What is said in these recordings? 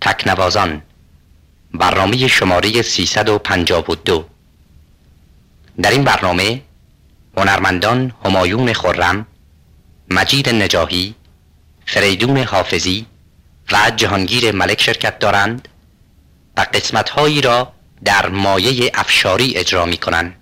تکنوازان. برنامه شماره 352 در این برنامه هنرمندان همایون خرم مجید نجاهی فریدون حافظی و جهانگیر ملک شرکت دارند و قسمتهایی را در مایه افشاری اجرا می کنند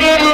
Thank you.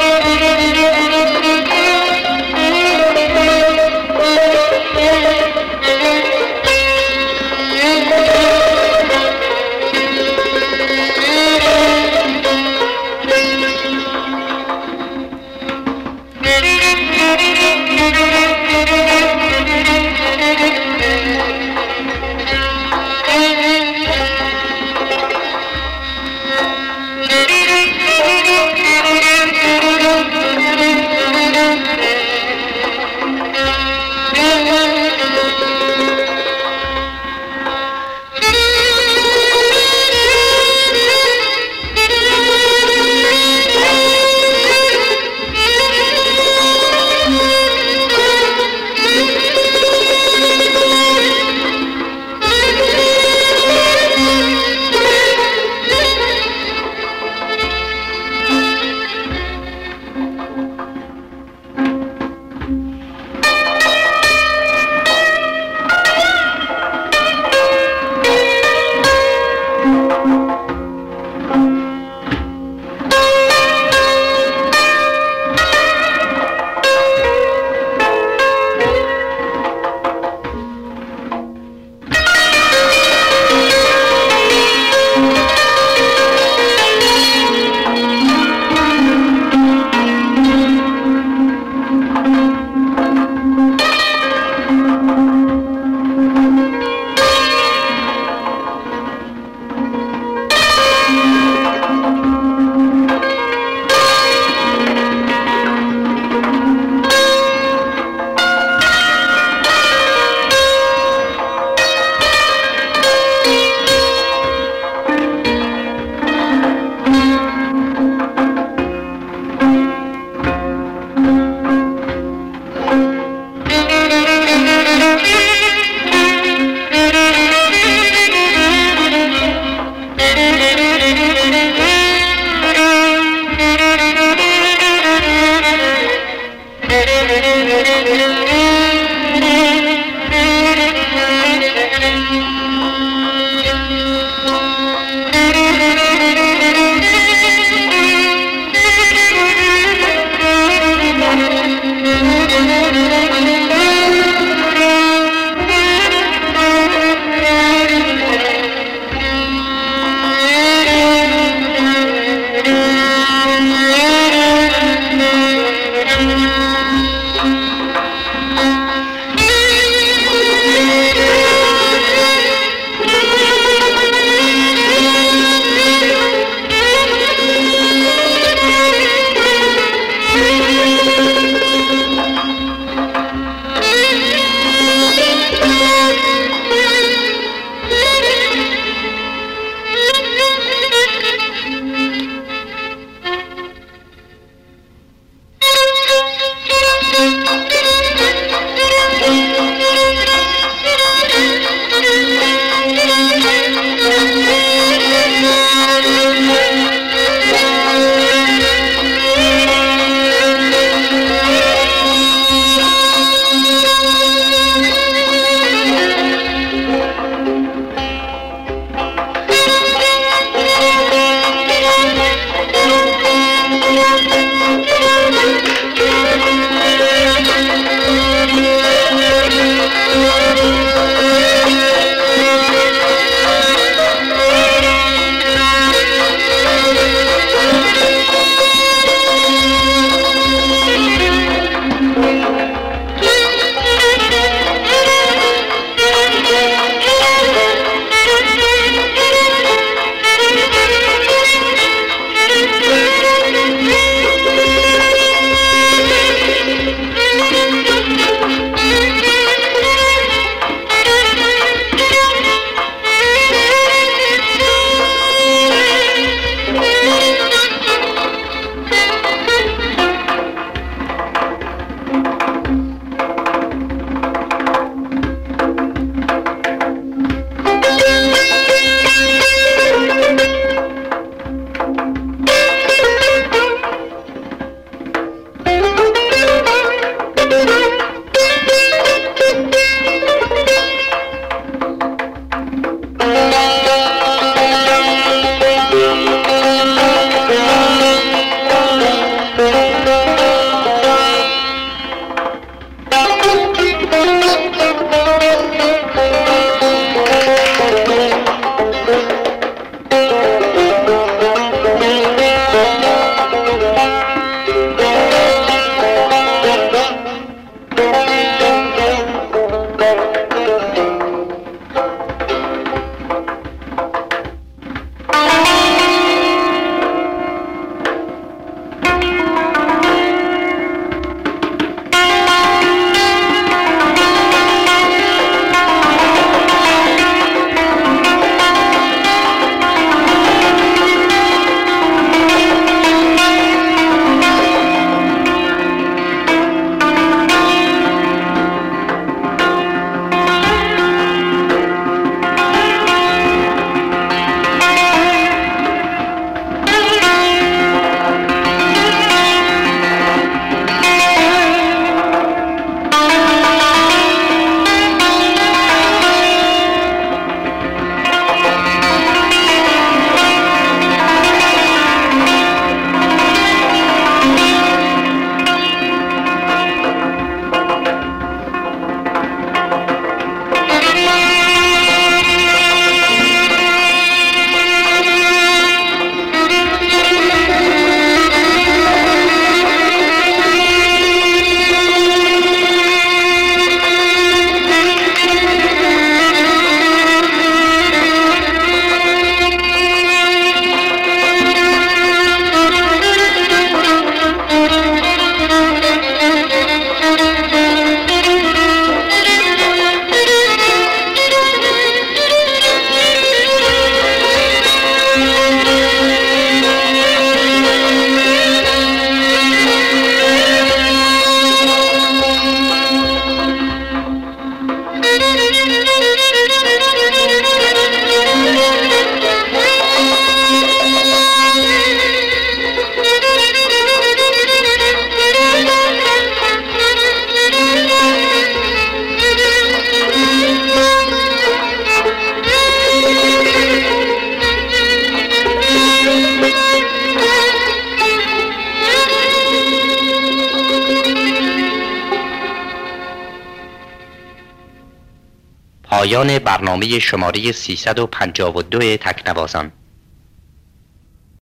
پایان برنامه شماره 352 تکنوازان.